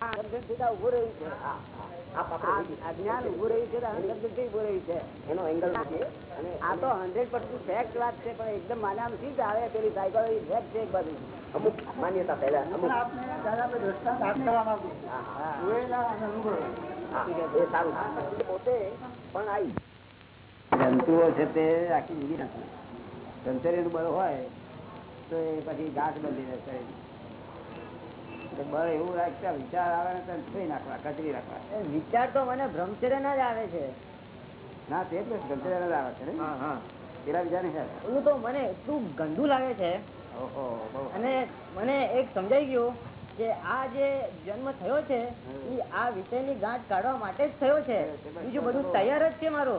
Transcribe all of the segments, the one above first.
ઉભું રહ્યું છે અજ્ઞાન ઉભું રહ્યું છે અનસબ્જેક્ટિવ ઉભું રહ્યું છે એનો એંગલ અને આ તો હંડ્રેડ પર્સન્ટ ફેક્ટ વાત છે પણ એકદમ માન્યા નથી આવે પેલી સાયકોલોજી ફેક્ટ છે એક બાજુ. અમુક માન્યતા પહેલા અમુક. હા. હા, એ સારું પોતે પણ આવી જંતુઓ છે તે આખી જિંદગી નથી સંચરી બળ હોય તો એ પછી ગાંઠ બંધી રહે શરીર બળ એવું રાખતા વિચાર આવે ને તો છોડી નાખવા કચરી રાખવા. વિચાર તો મને બ્રહ્મચર્ય ના જ આવે છે. ના તે જ ના જ આવે છે પેલા બીજા નહીં એવું તો મને એટલું ગંદુ લાગે છે. અને મને એક સમજાઈ ગયું કે આ જે જન્મ થયો છે એ આ વિષયની ગાંઠ કાઢવા માટે જ થયો છે. બીજું બધું તૈયાર જ છે મારો.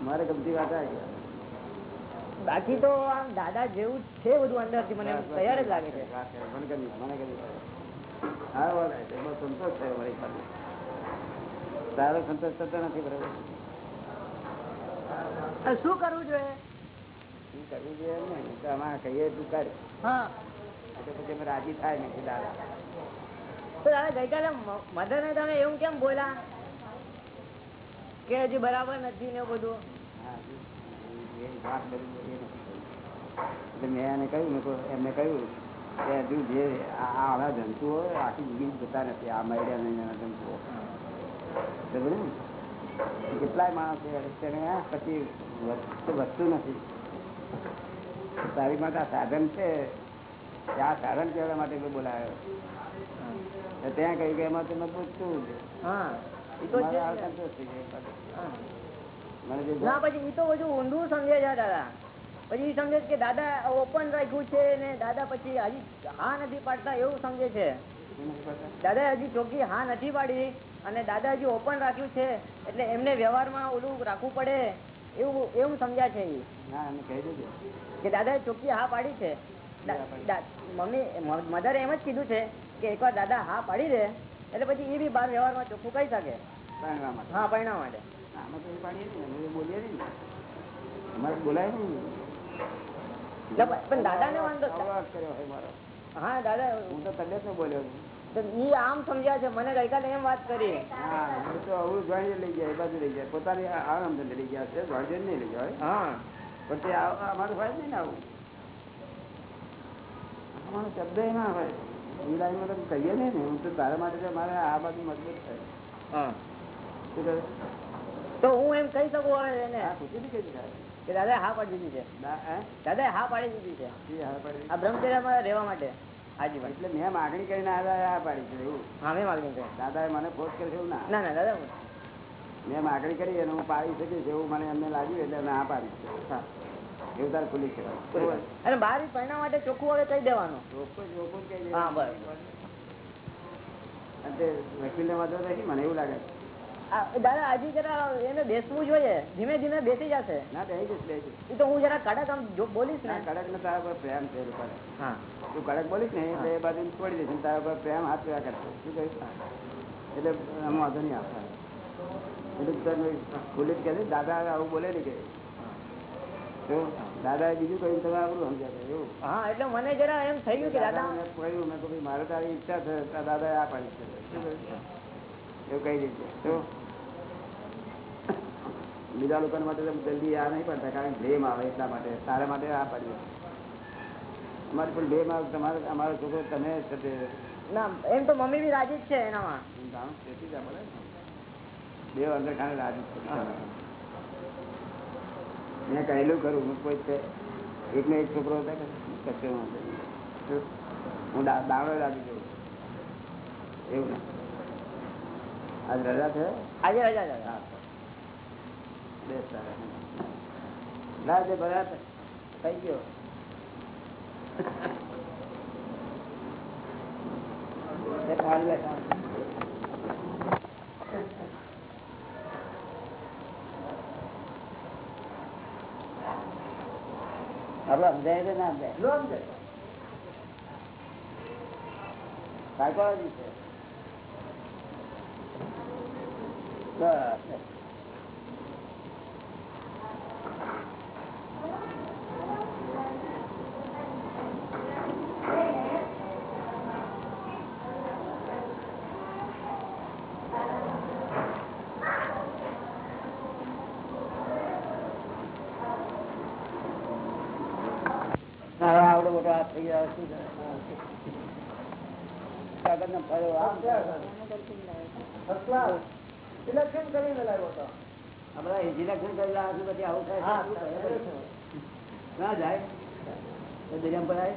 મારે ગમતી વાત આવી છે. બાકી તો આમ દાદા જેવું છે બધું અંદરથી મને તૈયાર જ લાગે છે. સંતોષ થયો મારી તારો સંતોષ થતો નથી બરોબર? શું કરવું જોઈએ? શું કરવું જોઈએ. તો આમાં કહીએ તું કર પછી અમે રાજી થાય નથી દાદા. તો દાદા ગઈકાલે મધર ને તમે એવું કેમ બોલા કે હજી બરાબર નથી ને બધું? હા, એ વાત બધી એ નથી કહ્યું. એટલે મેં એને કહ્યું એમને કહ્યું કે હજુ જે આવા જંતુઓ આખી જિંદગી જતા નથી આ મહિલા નહીં જંતુઓ કેટલાય માણસ તેને પછી વધતું નથી. તારી માટે આ સાધન છે. આ સાધન કહેવા માટે કોઈ બોલાવ્યો ત્યાં કહ્યું કે એમાં તો મજબૂત છે. મને ના પછી એ તો બધું ઊંધું સમજે છે દાદા. પછી સમજે છે કે દાદા ઓપન રાખ્યું છે ને દાદા પછી હજી હા નથી પાડતા એવું સમજે છે. દાદા હજી ચોખ્ખી હા નથી પાડી અને દાદા હજી ઓપન રાખ્યું છે એટલે એમને વ્યવહારમાં ઓલું રાખવું પડે એવું એવું સમજ્યા છે કે દાદાએ ચોખ્ખી હા પાડી છે. મમ્મી મધરે એમ જ કીધું છે કે એકવાર દાદા હા પાડી દે એટલે પછી એ બી બાર વ્યવહારમાં ચોખ્ખું કહી શકે. હા પરિણામ માટે. બોલીએ ને. અમારે બોલાય નહીં એટલે દાદા ને વાંધો હા દાદા હું તો તબિયત નો બોલ્યો. આમ સમજ્યા છે મને ગઈકાલે એમ વાત કરી. લઈ ગયા એ બાજુ લઈ ગયા. પોતાની આરામ ધંધે લઈ ગયા છે જોડે નહીં લઈ હા. પણ તે અમારું હોય નહીં ને આવું. અમારો શબ્દ ના હોય. એ લાઈનમાં તો કહીએ નહીં ને. હું તો તારા માટે મારે આ બાજુ મજબૂત થાય હા. તો હું એમ કહી શકું હવે એને. આ નહીં કહી થાય કે દાદા હા પાડી દીધી છે. દાદા હા? પાડી દીધી છે. આ બ્રહ્મચર્યમાં રહેવા માટે એટલે મેં માગણી કરીને આ પાડી છે એવું? હા મેં માગણી કરી. દાદાએ મને ફોર્સ કર્યો એવું ના? ના ના દાદા મેં માગણી કરી અને હું પાડી શકીશ એવું મને એમને લાગ્યું એટલે મેં આ પાડી છે. એવું તારે ખુલ્લી છે? અને બહાર પરિણામ માટે ચોખ્ખું હવે કહી દેવાનું? ચોખ્ખું ચોખ્ખું કહી દે. હા બસ અને તે વકીલને વાંધો નથી મને એવું લાગે છે. દાદા હજી જરા એને બેસવું જોઈએ. ધીમે ધીમે બેસી જશે. ના બેસી એ તો હું જરા કડક આમ જો બોલીશ ને. કડક ને તારા પર પ્રેમ છે હા. તું કડક બોલીશ ને એટલે એ બાજુ છોડી દઈશ તારા પર પ્રેમ હાથ કરશે. શું કહીશ એટલે આમ વાંધો નહીં આપવાનો એટલે ખુલ્લી જ કહે દાદા આવું બોલે નહીં કે. દાદા બીજું કહ્યું તમે આપણું સમજ્યા એવું? હા એટલે મને જરા એમ થઈ ગયું કે દાદા મેં કહ્યું મેં કહ્યું મારે તારી ઈચ્છા છે દાદા આ પાડી છે. શું કહ્યું? એવું કહી દીધું. બીજા લોકો માટે જલ્દી આ નહીં પડતા કારણ કે બ્લેમ આવે એટલા માટે. તારા માટે આ પાડ્યું. અમારે પણ ભેમ આવે તમારે અમારો છોકરો તમે છે ના એમ તો મમ્મી બી રાજી જ છે એનામાં. બે અંદર ખાને રાજી છું. મેં કહેલું ખરું હું કોઈ છે એકનો એક છોકરો હતો કે? હું દાણો રાજી છું. એવું આજ રજા છે? આજે રજા છે. હા. ના જે બધા થઈ ગયો. આપડે સમજાય કે ના સમજાય. સાયકોલોજી છે. બસ પાસ થઈ ગયા શું કરે? કાગળનો ફાળો સિલેક્શન કરીને લાવ્યો હતો આ બધા ઇન્જિનિયર કરેલા હશે પછી આવું થાય હા, શું કરે? ના જાય તો દરિયામાં પર આવે?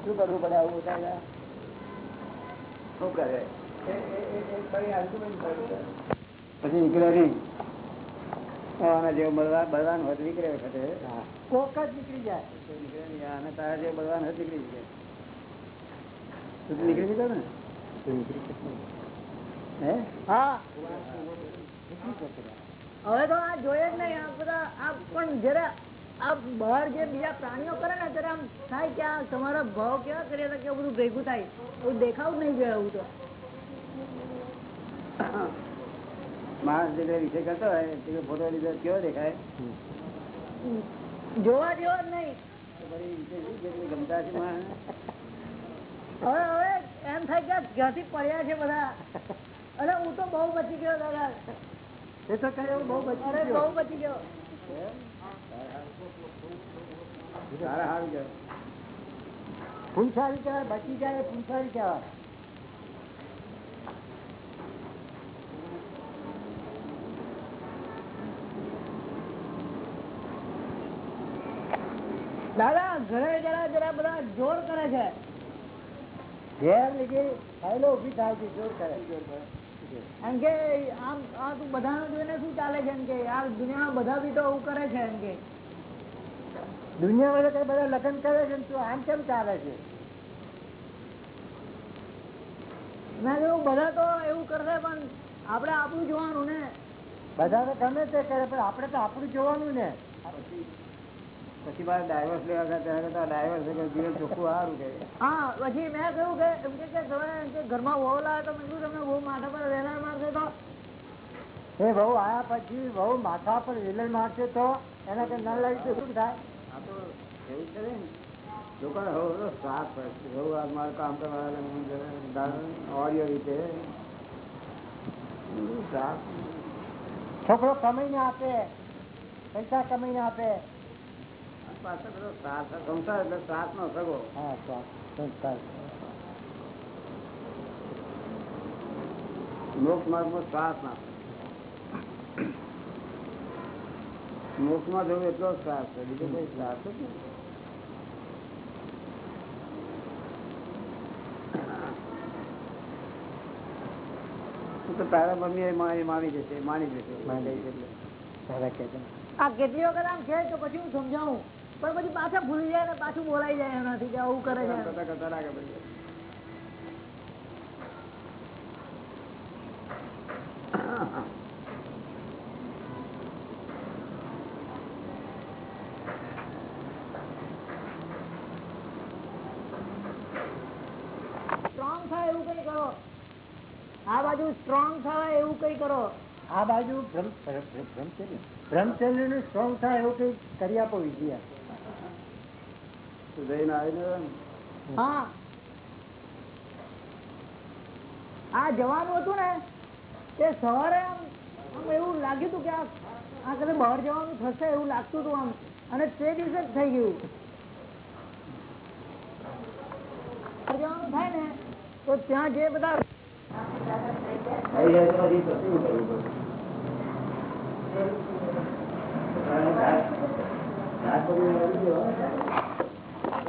શું કરવું પડે આવું થાય શું કરે પછી નીકળે નહીં આના જેવો બળવાન બળવાન હોત નીકળે વખતે. કોક જ નીકળી જાય. નીકળે નહીં અને તારા જેવો બળવાન હોત નીકળી જાય તું નીકળી નીકળ ને. હે? હા. હવે તો આ જોઈએ જ નહીં. આ બધા આ પણ જયારે આ બહાર જે બીજા પ્રાણીઓ કરે ને ત્યારે આમ થાય કે આ તમારા ભાવ કેવા કરે હતા કે બધું ભેગું થાય. એવું દેખાવું નહીં જોઈએ એવું તો. માણસ જે વિષય કરતો હોય તે ફોટો લીધો કેવો દેખાય? જોવા જેવો જ નહીં? એટલે ગમતા છે માણસ. હવે હવે એમ થાય કે આ પડ્યા છે બધા. અરે હું તો બહુ બચી ગયો દાદા. એ તો એવું બહુ બચી અરે ગયો. બહુ બચી ગયો. સારા સારું કહેવાય. બચી જાય પૂંછારી કહેવાય. દાદા, ઘરે જરા જરા બધા જોર કરે છે. ઘેર લીધી ફાઇલો ઊભી થાય છે, જોર કરે. એમ કે, આમ, આ તું બધાને જોઈને શું ચાલે છે એમ કે, આ દુનિયામાં બધા બી તો આવું કરે છે એમ કે. દુનિયામાં કઈ બધા લગ્ન કરે છે ને તું આમ કેમ ચાલે છે? મેં કહ્યું બધા તો એવું કરશે પણ આપણે આપણું જોવાનું ને. બધા તો ગમે તે કરે, પણ આપણે તો આપણું જોવાનું ને. પછી મારે ડાયવર્સ લેવા ગયા ત્યારે તો ડાયવર્સ જીવન ચોખ્ખું સારું કે હા પછી મેં કહ્યું કે એમ કે કે તમે ઘરમાં વહુ લાવે તો મેં તમે બહુ માથા પર વેલણ મારશે તો. એ બહુ આયા પછી બહુ માથા પર વેલણ મારશે તો એને કઈ ન લાગી તો શું થાય? આ તો એવું છે ને. લોકોને હવે સાફ પડશે પડે આ મારું કામ કરવા ઓડિયો રીતે. છોકરો કમાઈને આપે પૈસા કમાઈને આપે. સંસાર એટલે સાથ નો સગો. હા સ્વાદ, સંસ્કાર મોક્ષ શ્વાસ ના. મોક્ષમાં જવું એટલો શ્વાસ છે. બીજો કોઈ શ્વાસ જ નથી. તો તારા મમ્મી મારી માની જશે માની જશે આ કેટલી વખત આમ છે તો પછી હું સમજાવું? પણ પછી પાછા ભૂલી જાય ને પાછું બોલાઈ જાય એનાથી કે આવું કરે છે. કરતા કરતા લાગે પછી. સ્ટ્રોંગ થાય એવું કઈ કરો. આ બાજુ સ્ટ્રોંગ થાય એવું કઈ કરો. આ બાજુ બ્રહ્મ- બ્રહ્મ- બ્રહ્મ- બ્રહ્મચર્ય બ્રહ્મચર્યનું? સ્ટ્રોંગ થાય એવું કઈ કરી આપો વિજય હા. આ જવાનું હતું ને તે સવારે આમ એવું લાગ્યું હતું કે આ કદાચ બહાર જવાનું થશે એવું લાગતું હતું આમ. અને તે દિવસે જ થઈ ગયું. જવાનું થાય ને તો ત્યાં જે બધા રાત- રાત પછી આવી ગયો. રાત જોઈ નાખવી પડે.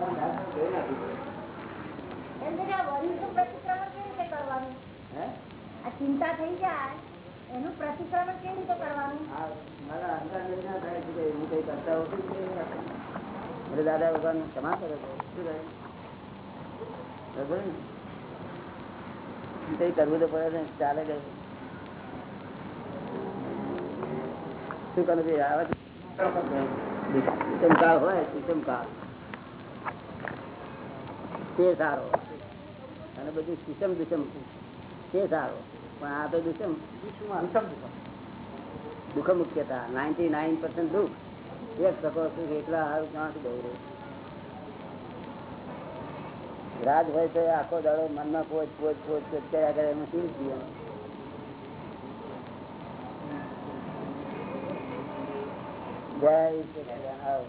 હે? આ ચિંતા થઈ જાય એનું પ્રતિક્રમણ કેવી રીતે કરવાનું મારા અંદાજ ના થાય છે કે હું કઈ કરતા હોઉં દાદા ભગવાન ક્ષમા કરે છે કઈ કરવું તો પડે ને ચાલે છે શું કરવું? આવે છે? હોય સુષમકાળ તે સારો. અને બધું સુષમ દુષમ તે સારો. પણ આ તો દુષમ દુઃખ મુખ્યતા નાઇન્ટી નાઇન પર્સન્ટ દુઃખ. એક ટકો સુખ એટલા સારું ક્યાંથી બહુ રહે? રાજ હોય તો આખો દાડો મનમાં પોચ પોચ પોચ પોચ કર્યા કરે એમાં શું જીવન? જય શ્રી કલ્યાણ આવો.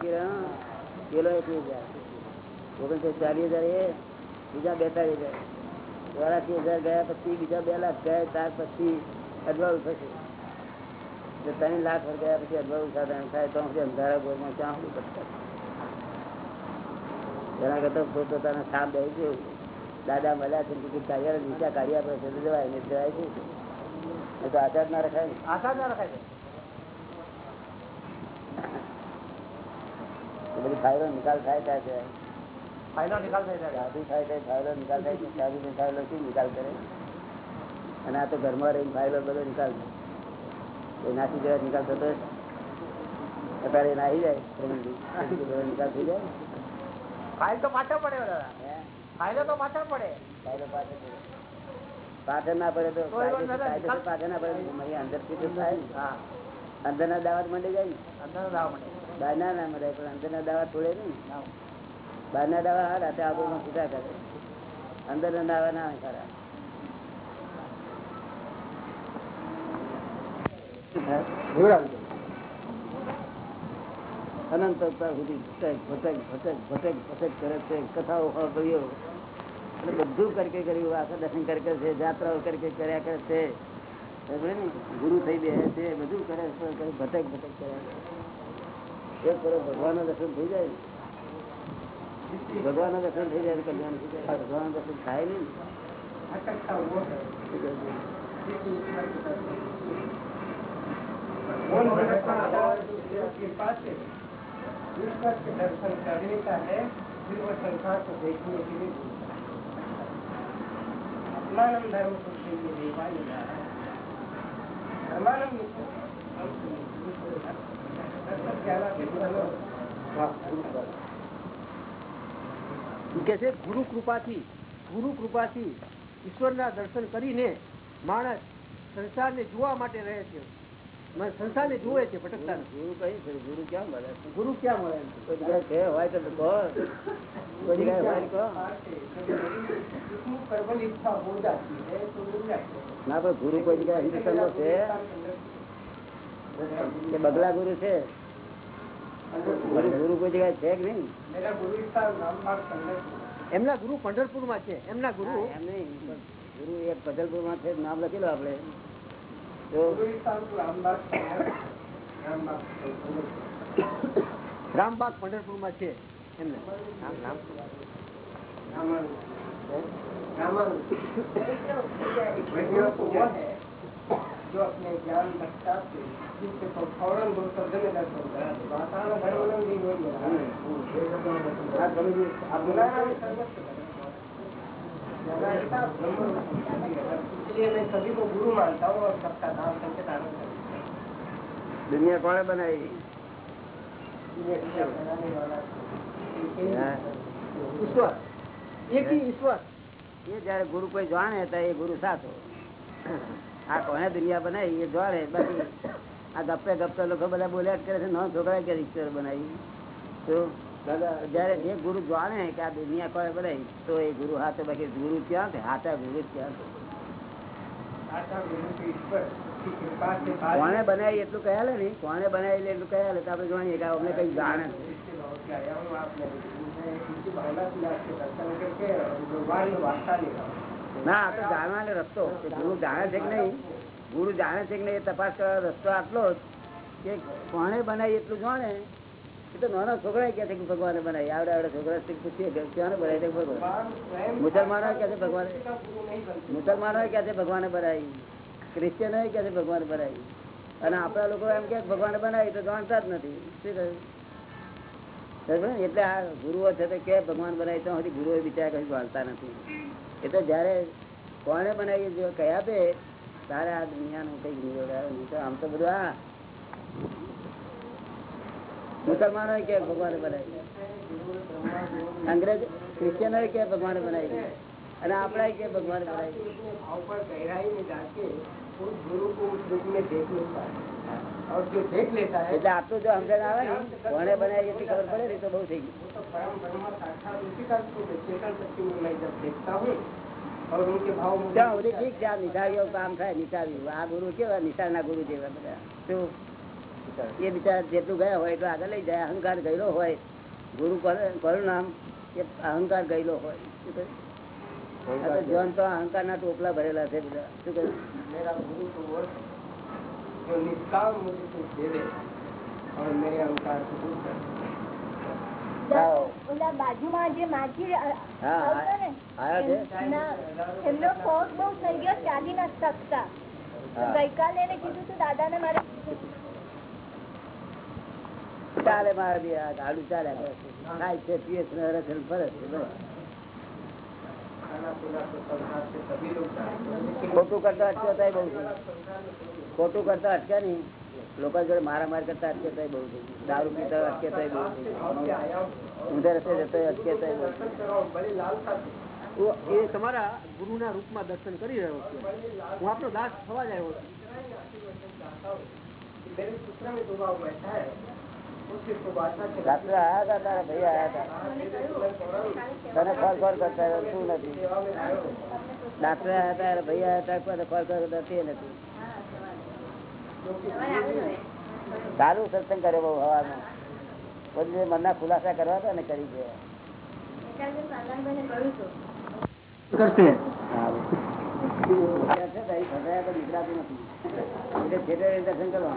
કિરણ, પેલો એકવીસ હજાર ઓગણસો ચાલીસ હજાર એ બીજા બેતાલીસ હજાર ચોરાસી હજાર ગયા પછી બીજા બે લાખ ગયા ત્યાર પછી અડવાળું થશે જો ત્રણ લાખ વર ગયા પછી અડવાળું સાધારણ થાય તો પછી અંધારા ગોળમાં ક્યાં સુધી કરતા એના કરતા પોતાના સાપ દઈ ગયું દાદા મળ્યા છે ટિકિટ કાઢ્યા નીચા કાઢ્યા પછી તો જવાય ને જવાય છે એ તો આચાર ના રખાય ને. આશા ના રખાય ફાઇલો નિકાલ થાય ત્યાં છે. ફાયદો નિકાલ થઈ સાધુ થાય થાય ફાઇલો નિકાલ થાય છે સાધુ ની શું નિકાલ કરે? અને આ તો ઘરમાં રહીને ફાઇલો બધો નિકાલ થાય એ નાસી જવા નિકાલ થતો અત્યારે એ નાહી જાય પ્રવીણજી. નિકાલ થઈ જાય ફાઇલ તો પાછળ પડે દાદા. ફાઇલો તો પાછળ પડે. ફાઇલો પાછળ પડે. પાછળ ના પડે તો પાછળ ના પડે. અહીં અંદરથી થાય અંદર ના દાવા મળી જાય ને? બહાર ના ના મળે પણ અંદર ના દાવા તોડે નહીં. બહાર ના દાવા હા રાતે માં પૂજા કરે. અંદર ના દાવા ના ખરા. અનંત સુધી ભટક ભટક ભટક ભટક ભટક કરે છે. કથાઓ કર્યો બધું કરકે કર્યું આખા દર્શન કરકે છે જાત્રાઓ કરકે કર્યા કરે છે? ગુરુ થઈ બે છે બધું કરે છે કરે, ભટક ભટક કર્યા કરે એક કરો ભગવાન દર્શન થઈ જાય ભગવાન દર્શન થઈ જાય તો કલ્યાણ થઈ જાય ભગવાન દર્શન થાય નહીં कृपा से ईश्वर के दर्शन करने का है फिर वो संसार को देखने के लिए अपनानंद धर्म को चाहिए देवा नहीं जा रहा है धर्मानंद दर्शन क्या કે છે, ગુરુ કૃપાથી ગુરુ કૃપાથી ઈશ્વરના દર્શન કરીને માણસ સંસારને જોવા માટે રહે છે. ગુરુ કોઈ જગ્યાએ હિન્દુસ્તાન છે? કે બગલા ગુરુ છે? ગુરુ કોઈ જગ્યાએ છે કે નહીં? એમના ગુરુ પંઢરપુરમાં છે એમના ગુરુ એમ નહીં ગુરુ એ પંઢરપુરમાં છે નામ લખેલું આપડે આપણે તો गुरु स्थान तो रामबाग संगत रामबाग संगत રામબાગ પંઢરપુરમાં છે એમને નામ નામ रामानंद रामानंद वैज्ञानिक वो है जो अपने ज्ञान दक्षता से जिससे तो फौरन दो शब्द में दर्शन करा दे वातावरण धर्मानंद भी वही है આ ગમે તે आप बुलाना भी सर्वस्व ज्ञानाधिकार ब्रह्म इसलिए मैं सभी को गुरु मानता हूँ और सबका नाम करके धारण करता દુનિયા કોણે બનાવી हूँ ये दुनिया बनाने वाला एक ही હા. ઈશ્વર એક ही ઈશ્વર એ જયારે ગુરુ કોઈ જાણે તો એ ગુરુ સાચો આ કોને દુનિયા બનાવી એ જાણે બાકી આ ગપ્પે ગપ્પે લોકો બધા બોલ્યા જ કરે છે ન છોકરા કે ઈશ્વર બનાવી તો જયારે જે ગુરુ જાણે કે આ દુનિયા કોને બનાવી તો એ ગુરુ હાથે બાકી ગુરુ ક્યાં છે હાથા ગુરુ ક્યાં કોને બનાવી એટલું કહ્યા ને? કોને બનાવી એટલું કહ્યા તો આપડે જોવાની અમને કઈ જાણે ના, આ તો જાણવાનો રસ્તો. ગુરુ જાણે છે કે નહીં? ગુરુ જાણે છે કે નહીં તપાસ કરવા રસ્તો આટલો જ કે કોને બનાવી એટલું જાણે? નાના છોકરા કે ભગવાને બનાવી. આવડે આવડે છોકરા પૂછીએ ક્યાં બનાવી ભગવાન મુસલમાનો કે ભગવાન મુસલમાનો કે ભગવાને બનાવી. ક્રિશ્ચિયનો કે ભગવાન બનાવી. અને આપણા લોકો એમ કે ભગવાન બનાવી તો જાણતા જ નથી. શું એટલે આ ગુરુઓ છે કે ભગવાન બનાવી તો હજી ગુરુઓ બિચારા કઈ જાણતા નથી. એટલે જયારે કોણે બનાવી, જો કયા પે તારે આ દુનિયાનું કઈ ગુરુ આમ તો બધું આ મુસલમાનો કે ભગવાને બનાવી અંગ્રેજ ક્રિશ્ચિયનો કે ભગવાને બનાવી અને આપણા કે ભગવાન બનાવી એટલી ખબર થાય નિશાળીઓ. આ ગુરુ કેવા? નિશાળના ગુરુ જેવા બધા. શું એ બિચારા જેટલું ગયા હોય એટલું આગળ લઈ જાય. અહંકાર ગયેલો હોય. ગુરુ પરિણામ એ અહંકાર ગયેલો હોય. શું તો અહંકાર ના ટોપલા ભરેલા છે બાજુમાં જે માછી એમનો પગ બહુ ગયો ચાલી ના શકતા ગઈકાલે એને કીધું તું દાદા ને મારે ચાલે મારે બી ગાડું ચાલે ખાય છે પીએ છે ફરે છે ખોટું કરતા અટક્યો બહુ છે. ખોટું કરતા અટક્યા નહીં. લોકો જોડે મારામાર કરતા અટકે બહુ છે. દારૂ પીતા અટકે બહુ છે. ઊંધે રસ્તે જતો અટકે બહુ એ તમારા ગુરુના રૂપમાં દર્શન કરી રહ્યો છું. હું આપનો દાસ થવા જ આવ્યો છું. સારું સત્સંગ કર્યો બહુ હવાનો બધું મનના ખુલાસા કરવા હતા ને કરી ગયા. કરશે. દીકરાથી નથી. દર્શન કરવા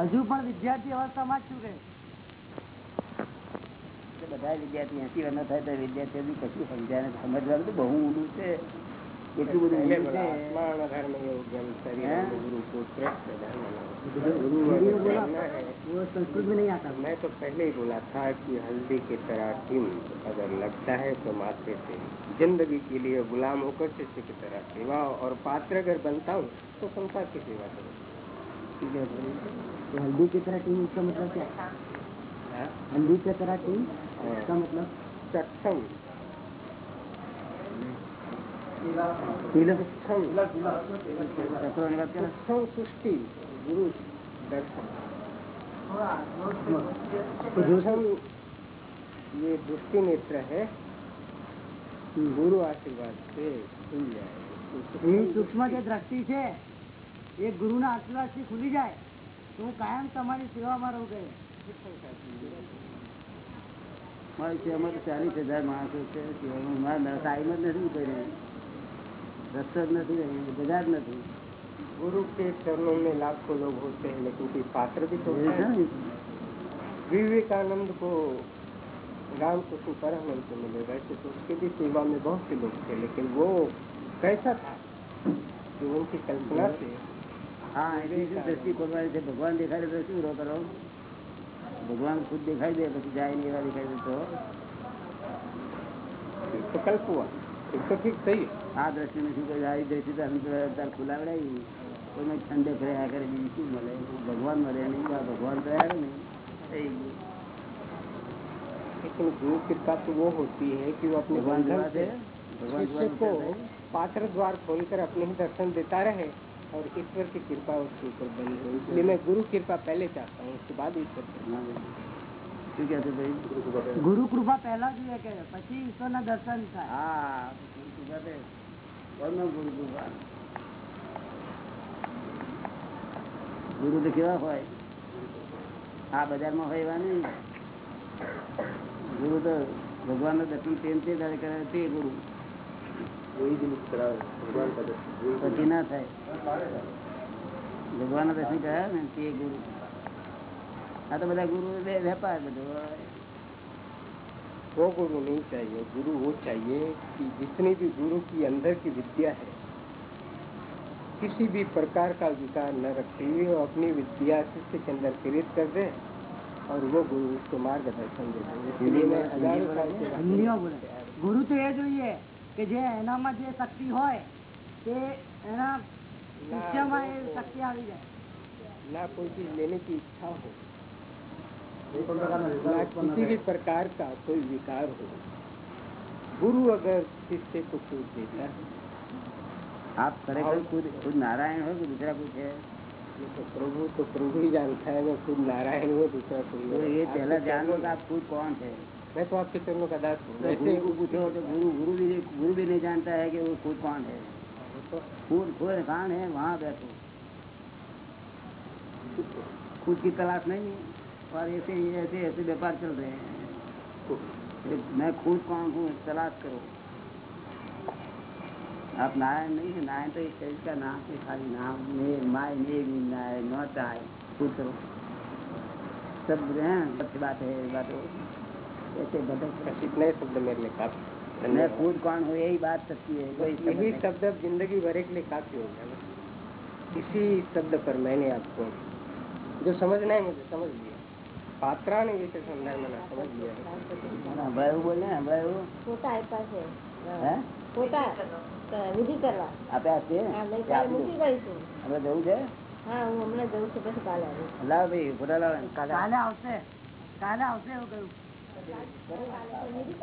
હજુ પણ વિદ્યાર્થી અવસ્થામાં શું છું કે બધા વિદ્યાર્થી એસી વર્ષ થાય તો વિદ્યાર્થી હજુ કશું સમજ્યા સમજવાનું તો બહુ ઊંડું છે. એટલું બધું वो संस्कृत में नहीं आता मैं तो पहले ही बोला था कि हल्दी की तरह टिम अगर लगता है तो माथे से ज़िंदगी के लिए गुलाम होकर शिष्य की तरह सेवा और पात्र अगर बनता हूँ तो संसार की सेवा करो। तो हल्दी की तरह टीम उसका मतलब क्या हाँ? हल्दी की तरह टीम हाँ। उसका मतलब? सक्षम सृष्टि। गुरु दर्शन सक्षम ये दृष्टि नेत्र है गुरु आशीर्वाद से खुल जाएगी એ સૂક્ષ્મ જે દ્રષ્ટિ છે એ ગુરુના આશીર્વાદથી ખુલી જાય તો હું કાયમ તમારી સેવામાં રહું ગયો મારી સેવામાં તો ચાલીસ હજાર માણસો છે સેવામાં મારા ટાઈમ જ નથી કર્યો રસ્તો જ નથી રહ્યો બધા જ નથી गुरु के चरणों में लाखों लोग होते हैं लेकिन कोई पात्र भी तो એ होता છે है ને? विवेकानंद को रामकृष्ण परमहंस को मिले वैसे तो उसके भी सेवा में बहुत से लोग थे लेकिन वो कैसा था कि उनकी कल्पना से હા એની શું દ્રષ્ટિ ખોલવાની છે ભગવાન દેખાય તો શું રો કરો ભગવાન ખુદ દેખાઈ દે પછી જાય ને એવા દેખાય દે તો तो कल्प हुआ ये तो ठीक सही है આ દ્રષ્ટિને શું કહે આવી દ્રષ્ટિ તો અંતર ખુલાવડાવી કોઈને ઠંડક રહ્યા કરે બીજું શું મળે ભગવાન મળે નહીં આ ભગવાન તો આવે ને થઈ ગયું. लेकिन गुरु कृपा तो वो होती है कि वो अपने भगवान बंधन दुआ से दे, भगवान दुआ शिष्य को दे। पात्र द्वार खोलकर अपने ही दर्शन देता रहे और ईश्वर की कृपा उसके ऊपर बनी हो इसलिए मैं गुरु कृपा पहले चाहता हूँ उसके बाद ईश्वर कृपा। હા ભાઈ. શું કહે છે ભાઈ ગુરુ કૃપા પહેલા જોઈએ કે પછી ઈશ્વરના દર્શન થાય હા ગુરુ કૃપા તે કોનો ગુરુ કૃપા ગુરુ તો કેવા હોય આ બજારમાં હોય એવા નહીં ગુરુ તો ભગવાન નું દર્શન પ્રેમ થી કરે કરે તે ગુરુ પછી ના થાય ભગવાન નું દર્શન કર્યા ને તે ગુરુ આ તો બધા ગુરુ વે- વેપાર બધો वो गुरु नहीं चाहिए गुरु वो चाहिए कि जितनी भी गुरु की अंदर की विद्या है किसी भी प्रकार का विकार न रखते हुए वो अपनी विद्या शिष्य के अंदर प्रेरित कर दे और वो गुरु उसको मार्गदर्शन दे दे इसके लिए मैं हजारों साल से હિન્દીમાં બોલે ગુરુ તો એ જોઈએ કે જે એનામાં જે શક્તિ હોય તે એના શિષ્યમાં એ શક્તિ આવી જાય ना कोई चीज लेने की इच्छा हो ना किसी भी प्रकार का कोई विकार हो गुरु अगर शिष्य को छूट देता है आप खरेखर खुद हो कि दूसरा कुछ है? ये तो प्रभु तो प्रभु ही जानता है मैं खुद नारायण हूँ दूसरा कोई तो ये पहला जान लो आप खुद कौन थे? मैं तो आपके चरणों का दास हूँ। तो को पूछो तो गुरु गुरु भी गुरु भी नहीं जानता है कि वो खुद कौन है। तो खुद खुद कौन है वहाँ बैठो खुद की तलाश नहीं है। और ऐसे ऐसे ऐसे व्यापार चल रहे हैं। मैं खुद कौन हूँ तलाश करो। आप नारायण नहीं है नारायण तो इस शरीर का नाम है खाली नाम ने माय ने नारायण न चाहे खुद करो सब हैं अच्छी बात है ये बात हो ऐसे बदल बस इतना ही शब्द मेरे लिए काफी मैं धन्यवाद। खुद कौन हूँ यही बात सच्ची है कोई बस शब्द यही नहीं। शब्द अब जिंदगी भर के लिए काफी हो गया बस इसी शब्द पर मैंने आपको जो समझना है मुझे समझ लिया पात्राण विषय समझना है मैंने समझ लिया है હમણાં એવું બોલે ને હમણાં એવું ફોટા આપ્યા છે હે ફોટા અ, વિધિ કરવા આપ્યા છે હા કે ગઈકાલે આપી મૂકી દો? ગઈ છું હમણાં જવું છે હા હું હમણાં જઉં છું પછી કાલે આવીશ લાવ ભાઈ ફોટા લાવ ને. કાલે આવશે કાલે આવશે એવું કહ્યું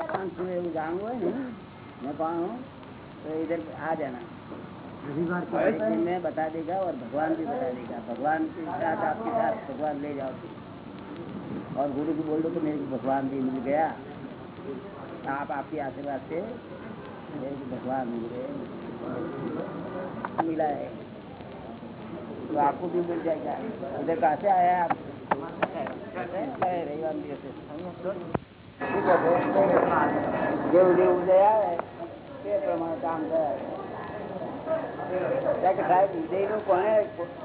कौन तू એવું જાણવું હોય ને मैं कौन हूँ तो इधर आ जाना और एक दिन में बता देगा और भगवान भी बता देगा भगवान के साथ आपके साथ भगवान ले जाओ और गुरु को बोल दो कि मेरे को भगवान भी मिल गया आप आपके आशीर्वाद से ભગવાન પ્રમાણે કામ થાય કે નું કોને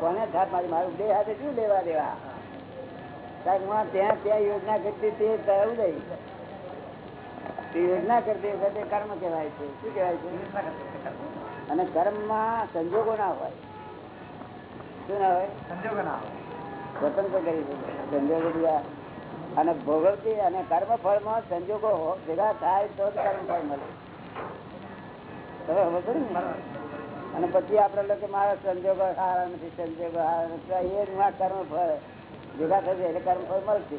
કોને થાપ મારી મારું ઉદય સાથે શું લેવા દેવા સાહેબ ત્યાં ત્યાં યોજના કરતી તે ઉદય યોજના કરતી વખતે કર્મ કહેવાય છે. શું કહેવાય છે? અને કર્મમાં સંજોગો ના હોય. શું ના હોય? સ્વતંત્ર કરી સંજોગો બીજા અને ભોગવતી અને કર્મ ફળમાં સંજોગો ભેગા થાય તો જ કર્મ ફળ મળે. તમે ખબર ને? અને પછી આપડે લોકો મારા સંજોગો સારા નથી સંજોગો સારા નથી. એ જ કર્મ ફળ ભેગા થશે એટલે કર્મ ફળ મળશે.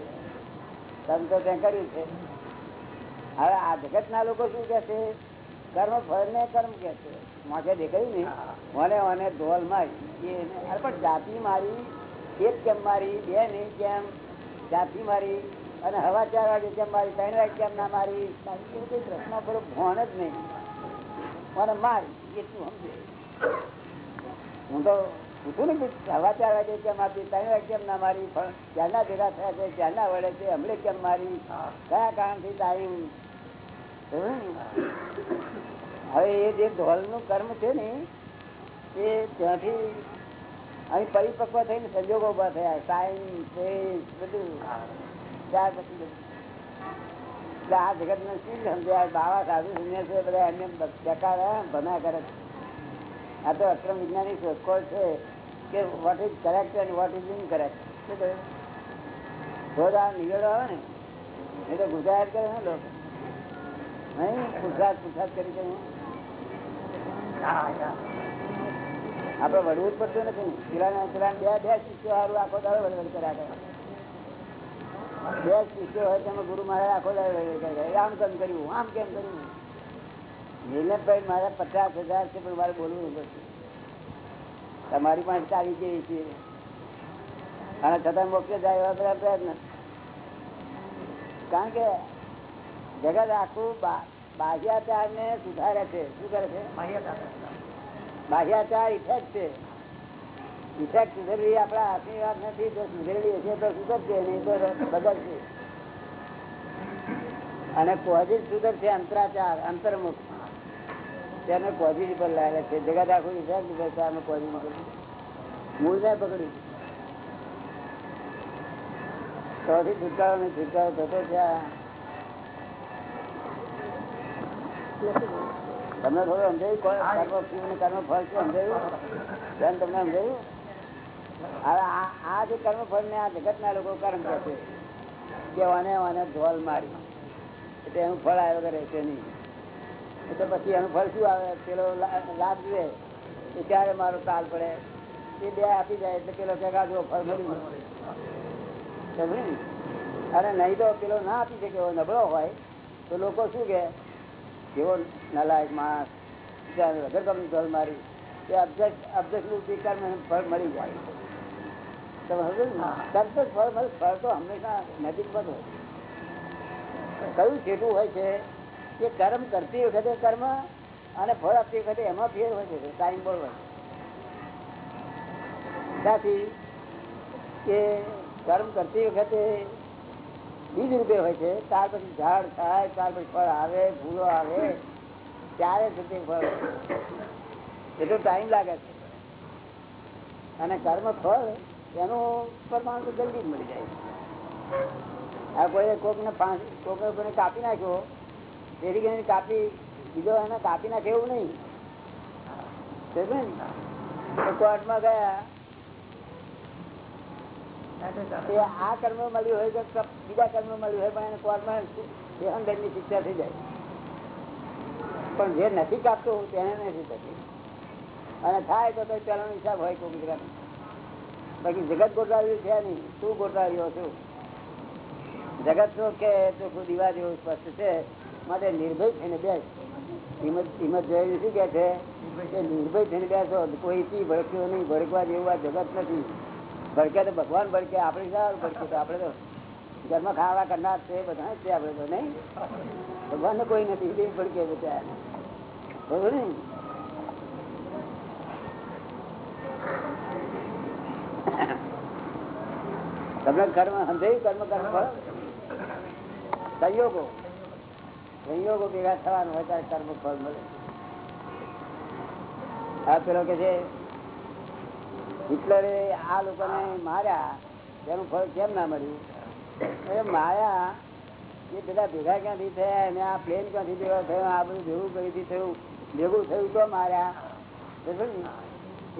કર્મ તો ત્યાં કર્યું છે. હવે આ જગત ના લોકો શું કે છે? કર્મ ફળ ને કર્મ કે છે. માથે દેખાયું ને? મને મને ઢોલ મારી અરે પણ જાતિ મારી એક કેમ મારી બે નહીં કેમ? જાતિ મારી અને હવા ચાર વાગે કેમ મારી ત્રણ વાગે કેમ ના મારી? એવું કઈ પ્રશ્ન પર ભણ જ નહીં. મને મારી એટલું સમજે. હું તો પૂછું ને હવા ચાર વાગે કેમ આપી ત્રણ વાગે કેમ ના મારી? પણ ક્યારના ભેગા થયા છે ક્યારના વળે છે હમણે કેમ મારી? કયા કારણથી ટાઈમ હવે એ જે ઢોલનું કર્મ છે ને, એ ત્યાંથી અહીં પરિપક્વ થઈને સંજોગો ઊભા થયા. ટાઈમ બધું. ત્યાર પછી એટલે આ જગત ને શું સમજાય બાવા સાધુ છે બધા એમને બેકાર ભના કરે આ તો અક્રમ વિજ્ઞાની શોધખોળ છે કે what is correct and what is incorrect શું કહ્યું? આ નિવેડો આવે ને, એ તો ગુજરાત કરે ને લોકો. આપડે વડવું જ પડતું નથી પેલા પેલા બે બે શિષ્યો સારું આખો દાડો વડવડ કર્યા કરે. બે શિષ્યો હોય તેમાં ગુરુ મહારાજ આખો દાડો વડવડ કરે. આમ કેમ કર્યું? આમ કેમ કર્યું? નીલમભાઈ, મારે પચાસ હજાર છે, પણ મારે બોલવું પડશે તમારી પાસે ચાલી કેવી છે? અને છતાં મોકલે જાય એવા બધા પ્રયત્ન. કારણ કે જગત આખું બાહ્યાચાર ને સુધારે છે. શું કરે છે? બાહ્યાચાર ઇફેક્ટ છે. ઇફેક્ટ સુધરવી આપણા હાથની વાત નથી જો સુધરેલી હશે તો સુધરશે નહીં તો બદલશે. અને કોઝિટ સુધરશે અંતરાચાર, અંતર્મુખ. તેને કોઝિટ પર લાયેલા છે. જગત આખું ઇફેક્ટ છે અમે કોઝિટ પર મૂળ ને પકડ્યું તોથી છુટકારો ને છુટકારો થતો છે તમને થોડું સમજાયું? કર્મ ફળ શું સમજાયું? તમને સમજાયું? હવે આ જે કર્મ ફળ ને આ જગત ના લોકો કર્મ કરશે કે આને આને ધોલ મારી. એટલે એનું ફળ આવ્યો વગર રહેશે નહીં. એટલે પછી એનું ફળ શું આવે? પેલો લાભ જોઈએ. એ ક્યારે મારો તાલ પડે? એ બે આપી જાય એટલે પેલો કે કાઢો ફળ મળ્યું અરે નહીં તો પેલો ના આપી શકે નબળો હોય, તો લોકો શું કે જેવો નલાયક માણસ વગર ગમની ઢોલ મારી એ અબજેક્ટ અબજેક્ટનું સ્વીકાર ફળ મળી જાય. તમે સમજો તરત જ ફળ મળે ફળ તો હંમેશા નજીકમાં જ હોય. કયું છેટું હોય છે? કે કર્મ કરતી વખતે કર્મ અને ફળ આપતી વખતે એમાં ફેર હોય છે ટાઈમ બોલ હોય ત્યાંથી કે કર્મ કરતી વખતે બીજ રૂપે હોય છે. ત્યાર પછી ઝાડ થાય, ત્યાર પછી ફળ આવે, ફૂલો આવે, ત્યારે છે ફળ એટલો ટાઈમ લાગે છે. અને કર્મ ફળ, એનું પરમાણુ જલ્દી જ મળી જાય આ કોઈ કોક ને પાંચ કોક કોઈને કાપી નાખ્યો તેથી કરીને કાપી, બીજો એને કાપી નાખે એવું નહીં? કોર્ટમાં ગયા આ કર્મ મળ્યું હોય કે બીજા કર્મ મળ્યું હોય, પણ એને કોર્ટમાં ની શિક્ષા થઈ જાય. પણ જે નથી કાપતું તેને નથી થતી અને થાય તો કઈ હિસાબ હોય કોઈ ગુજરાત બાકી જગત ગોટાળ્યું છે નહીં તું ગોટાળ્યો છું જગત તો કે ચોખ્ખું દીવા જેવું સ્પષ્ટ છે, માટે નિર્ભય થઈને બેસ. હિંમત હિંમત જોયેલી શું કે છે? કે નિર્ભય થઈને બેસો કોઈથી ભડક્યો નહીં, ભડકવા જેવું જગત નથી. ભડકે તો ભગવાન ભડકે, આપણે સારું ભડકે તો? આપણે તો ઘરમાં ખાવા કરનાર છે બધા જ છે આપણે તો, નહીં? ભગવાન ને કોઈ નથી, એ ભડકે બધા બરોબર ને? તમને કર્મ સમજાયું? કર્મ કર્મ ફળ? સંયોગો? સંયોગો ભેગા થવાનું હોય ત્યારે કર્મ ફળ મળે. આ પેલો કે છે હિટલરે આ લોકોને માર્યા તેનું ફળ કેમ ના મળ્યું? માયા એ બધા ભેગા ક્યાંથી થયા? અને આ પ્લેન ક્યાંથી ભેગા થયો? આ બધું ભેગું કઈથી થયું? ભેગું થયું તો માર્યા.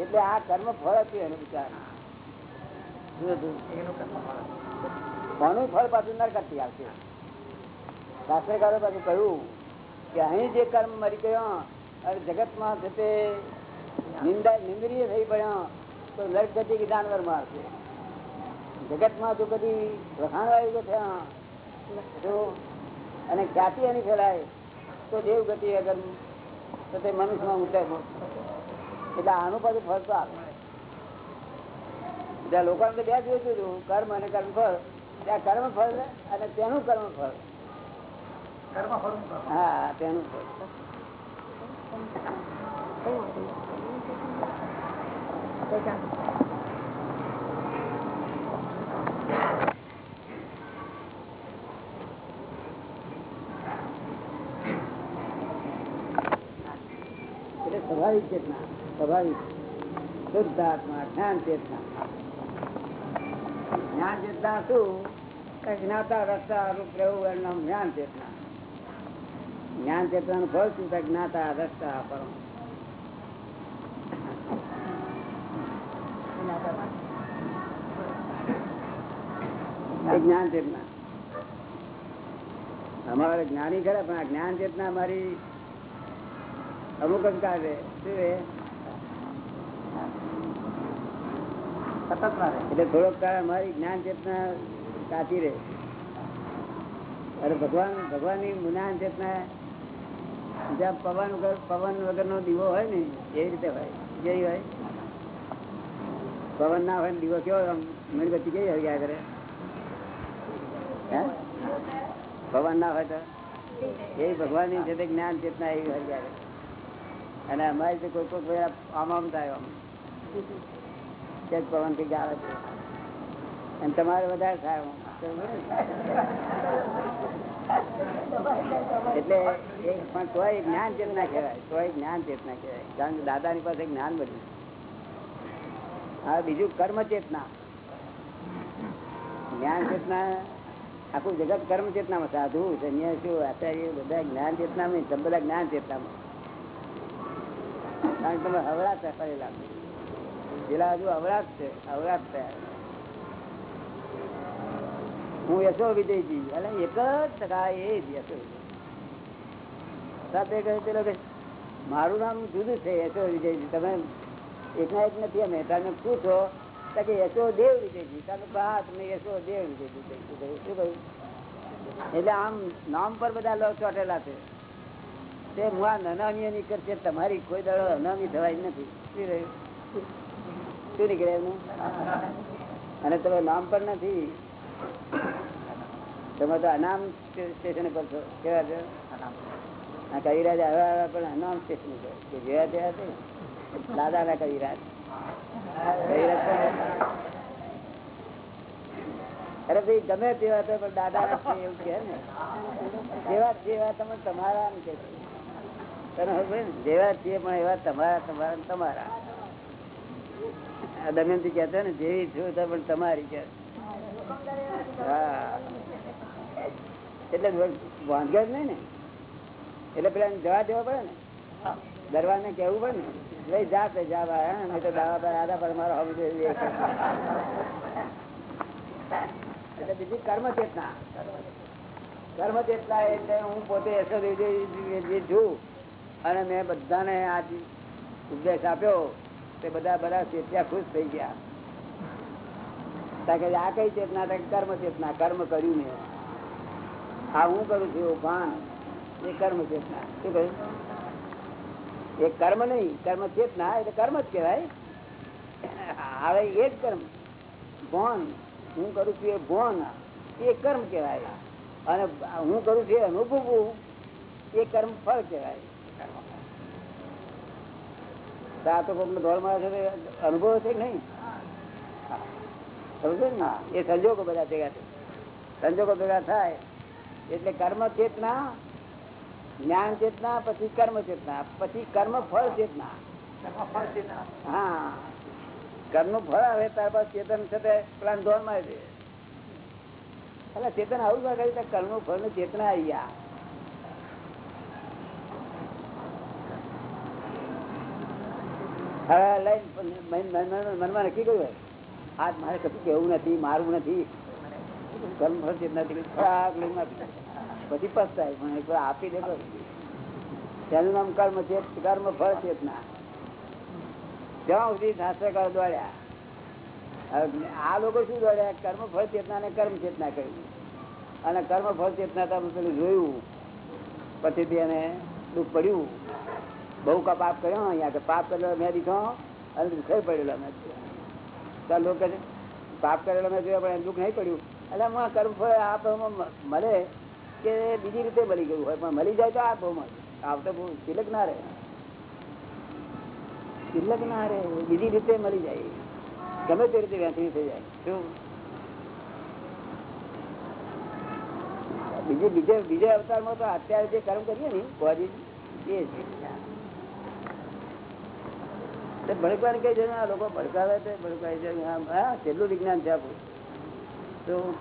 એટલે આ કર્મ ફળ હતું એનું વિચાર. કોનું ફળ પાછું નરકતી આવશે? શાસ્ત્રકારો પાછું કહ્યું કે અહીં જે કર્મ મરી ગયો અને જગતમાં છે તે નિંદા નિંદનીય થઈ પડ્યો. તો નરક ગતિ કે જાનવર મારશે? જગતમાં તો બધી વખાણવાયું થયા જો અને જ્ઞાતિ એની ફેલાય તો દેવ ગતિ અગર તો તે મનુષ્યમાં ઉતરે એટલે આનું પાછું ફળ તો આવે ત્યાં લોકોને બે જ હતું કર્મ અને કર્મ ફળ. ત્યાં કર્મ ફળ અને તેનું કર્મ ફળ. હા તેનું ફળ. એટલે સ્વાભાવિક ચેતના સ્વાભાવિક શુદ્ધ આત્મા જ્ઞાન ચેતના જ્ઞાન ચેતના શું? જ્ઞાતા રસ્તા રૂપ રહેવું એનું જ્ઞાન ચેતના જ્ઞાન ચેતનાનું ફળ શું? જ્ઞાતા રસ્તા પરમ એ જ્ઞાન ચેતના અમારે જ્ઞાની ખરા પણ જ્ઞાન ચેતના અમારી અમુક જ કાઢે શું એ એટલે થોડોક કાળ અમારી જ્ઞાન ચેતના કાચી રહે. અરે ભગવાન ભગવાનની જ્ઞાન ચેતના જ્યાં પવન વગર પવન વગરનો દીવો હોય ને એ રીતે હોય જેવી હોય. પવન ના હોય ને દીવો કેવો મીણબત્તી કેવી હરિયા કરે? પવન ના હોય તો? એ ભગવાનની છે તે જ્ઞાન ચેતના એવી હરગ્યા કરે અને અમારી તો કોઈ કોઈ આમ આમ થાય આમ. પવનથી ગાળે છે. અને તમારે વધારે થાય. એટલે પણ તોય જ્ઞાન ચેતના કહેવાય, તોય જ્ઞાન ચેતના કહેવાય. કારણ કે દાદાની પાસે જ્ઞાન બધું હા બીજું કર્મ ચેતના. જ્ઞાન ચેતના, આખું જગત કર્મ ચેતનામાં. સાધુ સંન્યાસીઓ આચાર્ય, બધા જ્ઞાન ચેતનામાં બધા જ્ઞાન ચેતનામાં. કારણ કે તમે હવળા ફરેલા પેલા હજુ હવળા જ છે હવળા જ થયા. હું યશો વિજયજી, એટલે એક જ ટકા એ જ યશો સાથે કહે, પેલો કે મારું નામ જુદું છે, યશો વિજયજી. તમે એકના એક નથી અમે તમે પૂછો કે યશો દેવ રીતે તમે હા તમે યશો દેવ વિજયજી શું કહ્યું? શું કહ્યું? એટલે આમ નામ પર બધા લો ચોટેલા છે. તે હું આ નનામી ની કરશે તમારી કોઈ દાડો અનામી થવાય નથી. શું રહ્યું શું નીકળે એનું અને તમે નામ પર નથી. તમે તો અનામ સ્ટેશન પર છો. કેવા છો? આ કવિરાજ આવ્યા આવ્યા પણ અનામ સ્ટેશન પર કે જેવા તેવા છે. દાદા ના કવિરાજ અરે ભાઈ, ગમે તેવા તો પણ દાદા ના એવું કે ને. જેવા જેવા તમે તમારા એમ કે ને? જેવા છીએ પણ એવા તમારા તમારા તમારા. દમયંતી કહેતા ને, જેવી છો પણ તમારી કે હા. એટલે જ નહીં ને. એટલે પેલા જવા દેવા પડે ને. દરવાજ ને કેવું પડે ને. જાતે જા બા, નહીં તો દાવા પર આધા પર મારો હોવું જોઈએ એટલે બીજી કર્મ ચેતના. કર્મ ચેતના એટલે હું પોતે છું અને મેં બધાને આ ઉપદેશ આપ્યો તે બધા બધા ચેત્યા ખુશ થઈ ગયા. કારણ કે આ કઈ ચેતના? કર્મ ચેતના કર્મ કર્યું મેં. આ હું કરું છું ભાન એ કર્મ ચેતના. શું કહ્યું? એ કર્મ નહીં, કર્મ ચેતના એટલે કર્મ જ કહેવાય. હવે એ કર્મ. ભોન, હું કરું છું એ ભોન, એ કર્મ કહેવાય. અને હું કરું છું એ અનુભવવું એ કર્મ ફળ કહેવાય. છે અનુભવ છે કે ને? એ સંજોગો બધા ભેગા છે સંજોગો ભેગા થાય એટલે કર્મ ચેતના જ્ઞાન ચેતના પછી કર્મ ચેતના. પછી કર્મ ફળ ચેતના. હા. કર્મનું ફળ આવે ત્યારબાદ ચેતન સાથે પેલા ધોનમાં છે. એટલે ચેતન આવું ના કર્યું કર્મનું ફળની ચેતના આવી ગયા હવે લઈને મનમાં નક્કી કર્યું આજ મારે કશું કેવું નથી મારવું નથી. કર્મ ફળ ચેતના થી ખરાબ લઈને. પછી પસ્તાય પણ એક આપી દે તેનું નામ કર્મ છે, કર્મ ફળ ચેતના જ્યાં સુધી શાસ્ત્રકાર દોડ્યા આ લોકો શું દોડ્યા? કર્મ ફળ ચેતના ને કર્મ ચેતના કરી અને કર્મ ફળ ચેતના તમે પેલું જોયું. પછી એને દુઃખ પડ્યું. બહુ કા પાપ કર્યો અહીંયા પાપ કરેલો મેં દીધો, અને દુઃખ પડેલો મેં તો લોકો પાપ કરેલો મેં જોયો, પણ દુઃખ નહીં પડ્યું. એટલે કર્મ ફળ આ મળે. કે બીજી રીતે મળી ગયું હોય, પણ મળી જાય તો આ ભાવમાં આવતો બહુ તિલક ના રહે. તિલક ના રહે, બીજી રીતે મળી જાય. ગમે તે રીતે વહેંચણી થઈ જાય. શું? બીજે બીજે, બીજા અવતારમાં તો અત્યારે જે કર્મ કરીએ ને કોજી એ છે. ભડકવાની કઈ છે લોકો ભડકાવે છે ભડકાય છે. હા વિજ્ઞાન છે આપણું તો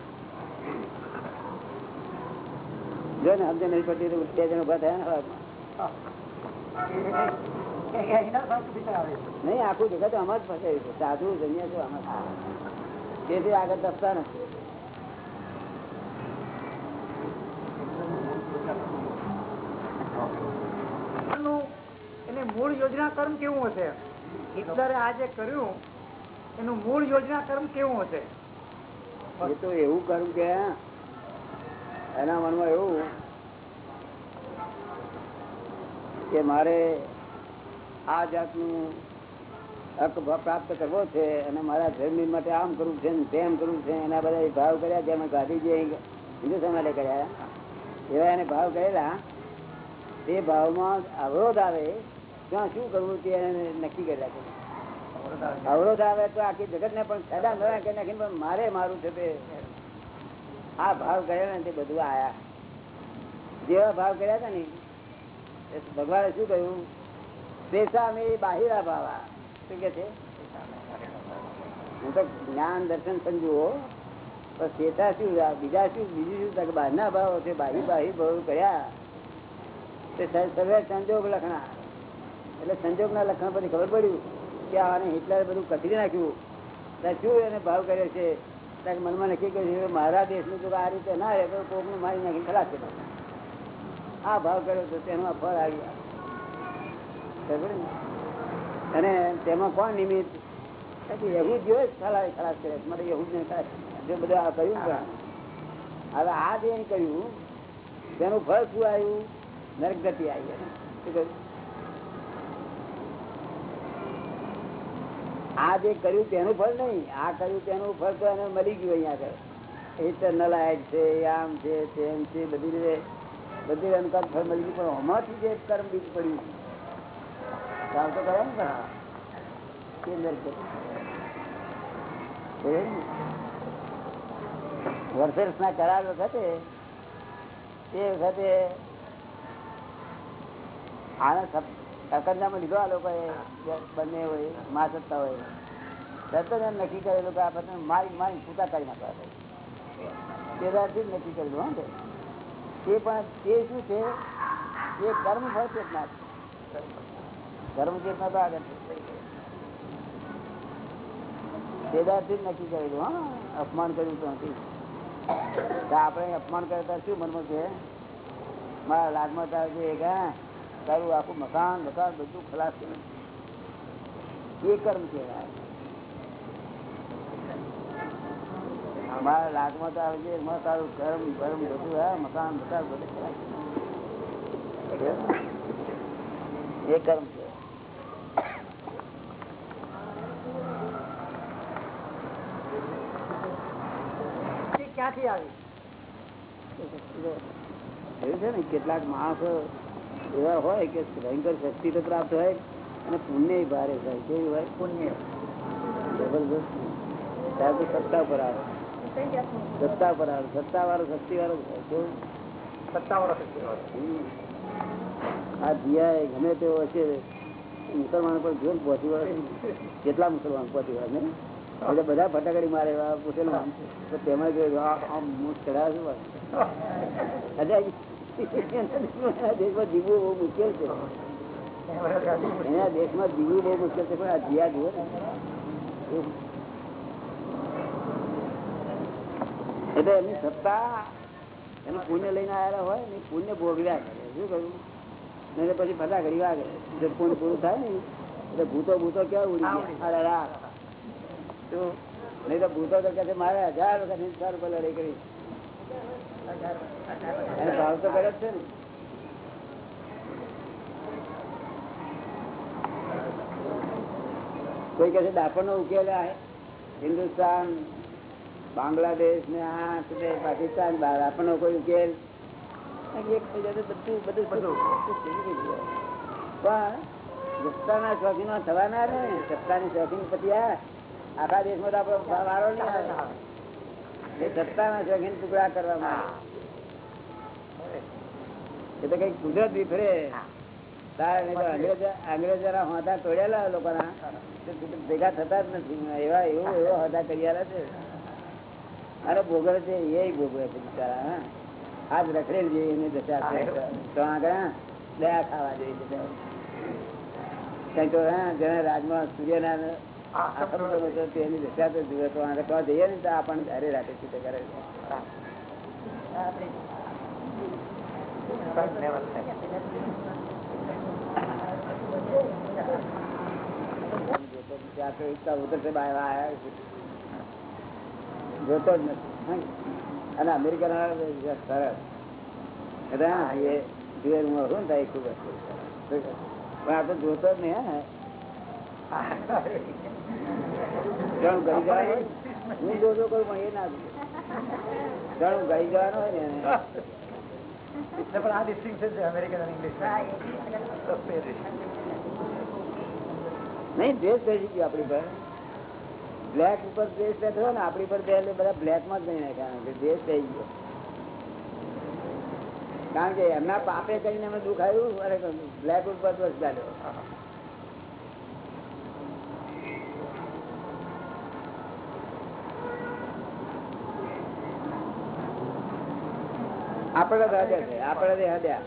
જો ને સમજે નહીં પડતી તો બે ઊભા થયા ને હવામાં. નહીં આખું જગત આમાં જ ફસાયું છે. સાધુ જઈએ છે આમાં. તેથી આગળ દસતા નથી. એને મૂળ યોજના કર્મ કેવું હશે? હિટલરે આ જે કર્યું એનું મૂળ યોજના કર્મ કેવું હશે? તો એવું કર્મ કે એના મનમાં એવું કે મારે આ જાતનું હક પ્રાપ્ત કરવો છે અને મારા જમીન માટે આમ કરવું છે ને તેમ કરવું છે એના બધા ભાવ કર્યા જેમ ગાંધીજી હિન્દુસ્તાન માટે કર્યા એવા એને ભાવ કરેલા. તે ભાવમાં અવરોધ આવે, ત્યાં શું કરવું તે નક્કી કર્યા છે. અવરોધ આવે તો આખી જગત ને પણ સદા નવા નાખીને પણ મારે મારું છે તે. આ ભાવ કર્યા ને તે બધું આયા. જેવા ભાવ કર્યા હતા ને ભગવાને શું કહ્યું? પેશા મેં બાહિરા ભાવા શું કે છે? હું તો જ્ઞાન દર્શન પણ શું બીજા શું, બીજું શું? બહારના ભાવો છે બાહી બાહી ભાવ કર્યા. તે સંજોગ લખણા. એટલે સંજોગના લખણ પછી ખબર પડ્યું કે આને હિટલરે બધું કચરી નાખ્યું. શું એને ભાવ કર્યો છે? મનમાં નક્કી કર્યું મારા દેશનું જો આ રીતે ના રહે તો કોકનું મારી નાખી ખરાબ છે આ ભાવ કર્યો તો તેમાં ફળ આવ્યું અને તેમાં કોણ નિમિત્ત? એવું જ ખલાસ ખલાસ કરે મારે નહીં ખલાસ જો બધું આ કર્યું. હવે આ જે કર્યું, તેનું ફળ શું આવ્યું? નરક આવી શું? આ જે કર્યું તેનું ફળ નહીં, આ કર્યું તેનું ફળ તો એને મળી ગયું અહીંયા આગળ. એ છે આમ છે તેમ છે, બધી રીતે, બધી અનુકાર ફળ મળી ગયું, પણ આમાંથી જે કર્મ બીજ પડ્યું કામ તો કરે ને પણ ના. કરાર વખતે, તે વખતે આને સકંજામાં લીધો આ લોકો બંને હોય, મા સત્તા હોય. તરત નક્કી કરેલું કે આ બધા મારી મારી પૂતા કરી નાખવા છે. જ નક્કી કરેલું, હા તે પણ તે શું છે? એ કર્મ ફળ ચેતના કર્મ ચેતના તો આગળ. તેદારથી જ નક્કી કરેલું, હા અપમાન કર્યું તો નથી. આપણે અપમાન કરતા શું મનમાં છે? મારા લાગમાં તાર છે કે તારું આખું મકાન મકાન બધું ખલાસ કર્યું એ કર્મ છે મારા લાગમાં તાર છે એમાં તારું કર્મ કર્મ બધું હા મકાન મકાન બધું ખલાસ કર્યું. એ કર્મ છે ક્યાંથી આવી? એવું છે ને કેટલાક માણસો એવા હોય કે ભયંકર શક્તિ તો પ્રાપ્ત હોય અને પુણ્ય ભારે થાય કેવું હોય? પુણ્ય. જબરદસ્ત ત્યાં તો સત્તા પર આવે. સત્તા પર આવે. સત્તા વાળો શક્તિ વાળો જ હોય. કેવું? હમ. આ જીયા ગમે તેવો હશે મુસલમાન પર જોન પહોંચી વળે? કેટલા મુસલમાન પહોંચી વાળા ને એટલે બધા ફટાકડી મારે મુસલમાન તો તેમાં જોયું આમ હું ચડાવે શું વાત? અરે, એના દેશમાં એટલે એમની સત્તા એનું પુણ્ય લઈને આવેલા હોય ને પુણ્ય ભોગવ્યા કરે શું કહ્યું નહીં પછી ફટાકડી વાગે જો પુણ્ય પૂરું થાય ને એટલે ભૂતો ભૂતો કેવા ઉડી ગયા? નહીં તો ભૂતો તો કહે મારે હજાર વખત લડાઈ કરી. ભાવ તો કરે છે ને કોઈ કહે છે નો ઉકેલ હિન્દુસ્તાન બાંગ્લાદેશ ને આ પાકિસ્તાન ડાપણ નો કોઈ ઉકેલ? એક થઈ બધું બધું બધું. પણ સત્તાના શોખીનો થવાના ને? સત્તાની શોખીન પછી આખા આખા દેશમાં તો આપણો વારો નહીં આવે. એ સત્તાના શોખીન ટુકડા કરવામાં એ તો કઈ કુદરત વિફરે તારે નહીં તો અંગ્રેજ અંગ્રેજોના હોતા તોડેલા લોકોના. ભેગા થતા જ નથી. એવા એવું એવો હોતા કર્યા છે. અરે ભોગવે છે એ ભોગવે છે બિચારા આજ રખડેલ જે એની દશા છે. તો આગળ દયા ખાવા જોઈએ કઈ તો હા જેને રાજમાં સૂર્યના હતો. જોતો જ નથી. અને અમેરિકા સરસ. હા, એ જુએ હું હરું ને ત્યાં ખૂબ પણ આ જોતો જ નહીં હા. ત્રણ ગઈ જવાનો હું જોજો કરું પણ એ ના ત્રણ ગઈ જવાનો હોય ને પણ આ ડિસ્ટિંક્શન છે અમેરિકન અને ઇંગ્લિશ નહીં દ્વેષ થઈ ગયો આપણી પર. બ્લેક ઉપર ડ્રેસ બેઠો ને આપણી પર બે એટલે બધા બ્લેકમાં જ નહીં નાખ્યા કે દ્વેષ થઈ ગયો. કારણ કે એમના પાપે કરીને અમે દુખાયું અને બ્લેક ઉપર બસ ચાલ્યો આપણે તો છે, આપણે હદ્યા